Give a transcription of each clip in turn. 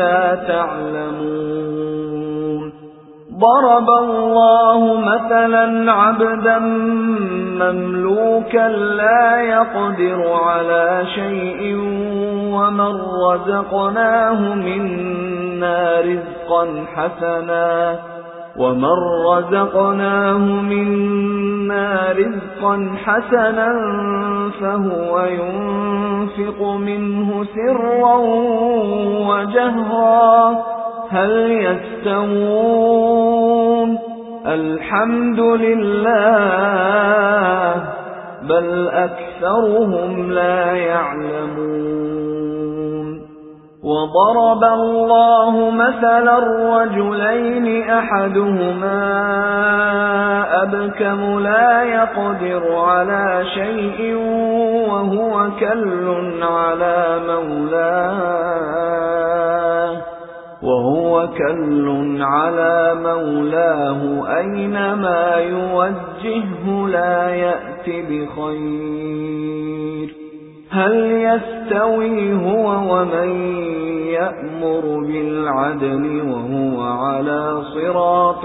لَا تَعْلَمُونَ. ضَرَبَ اللَّهُ مَثَلًا عَبْدًا مَمْلُوكًا لَا يَقْدِرُ عَلَى شَيْءٍ وَمَن رَّزَقْنَاهُ مِنَّا رِزْقًا حَسَنًا وَمَن رَّزَقْنَاهُ مِنَّا رِزْقًا حَسَنًا فَهُوَ يُنفِقُ مِنْهُ سِرًّا وَجَهْرًا هَلْ يَسْتَوُونَ؟ الْحَمْدُ لِلَّهِ بَلْ أَكْثَرُهُمْ لَا يَعْلَمُونَ. وَضَرَبَ اللَّهُ مَثَلًا رَّجُلَيْنِ أَحَدُهُمَا أَبْكَمُ لَا يَقْدِرُ عَلَى شَيْءٍ وَهُوَ كَلٌّ عَلَى مَوْلَاهُ وَهُوَ كَلٌّ عَلَى مَوْلَاهُ أَيْنَمَا يُوَجِّههُّ لَا يَأْتِ بِخَيْرٍ هَلْ يَسْتَوِي هُوَ وَمَن يَأْمُرُ بِالْعَدْلِ وَهُوَ عَلَى صِرَاطٍ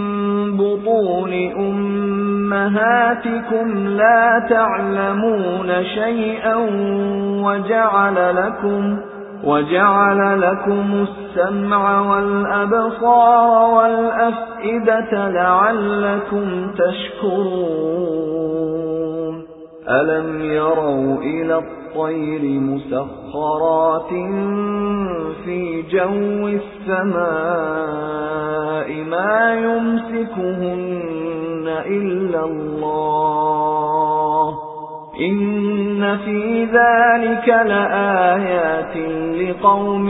بُطُونِ أُمَّهَاتِكُمْ لَا تَعْلَمُونَ شَيْئًا وَجَعَلَ لَكُمْ وَجَعَلَ لَكُمُ السَّمْعَ وَالْأَبْصَارَ وَالْأَفْئِدَةَ لَعَلَّكُمْ تَشْكُرُونَ أَلَمْ يَرَوْا إِلَى الطَّيْرِ مُسَخَّرَاتٍ فِي جَوِّ السَّمَاءِ مَا يُمْسِكُهُنَّ إِلَّا اللَّهُ إِنَّ فِي ذَلِكَ لَآيَاتٍ لِقَوْمٍ